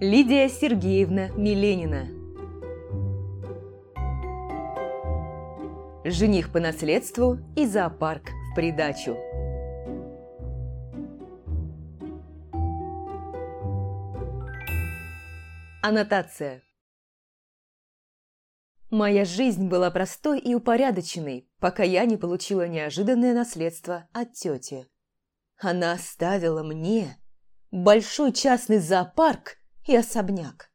Лидия Сергеевна Миленина. Жених по наследству и зоопарк в придачу. Аннотация. Моя жизнь была простой и упорядоченной, пока я не получила неожиданное наследство от тети. Она оставила мне большой частный зоопарк и особняк.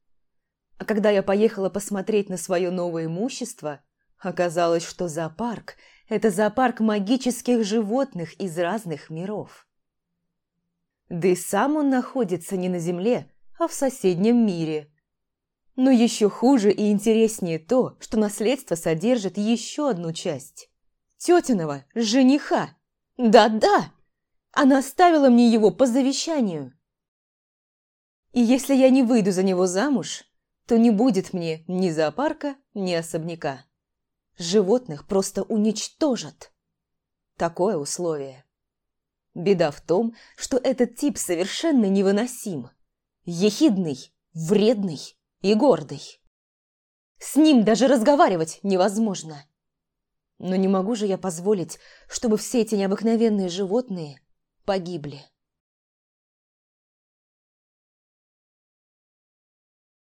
А когда я поехала посмотреть на свое новое имущество, оказалось, что зоопарк – это зоопарк магических животных из разных миров. Да и сам он находится не на Земле, а в соседнем мире. Но еще хуже и интереснее то, что наследство содержит еще одну часть – тетиного жениха. Да-да! Она оставила мне его по завещанию – и если я не выйду за него замуж, то не будет мне ни зоопарка, ни особняка. Животных просто уничтожат. Такое условие. Беда в том, что этот тип совершенно невыносим. Ехидный, вредный и гордый. С ним даже разговаривать невозможно. Но не могу же я позволить, чтобы все эти необыкновенные животные погибли.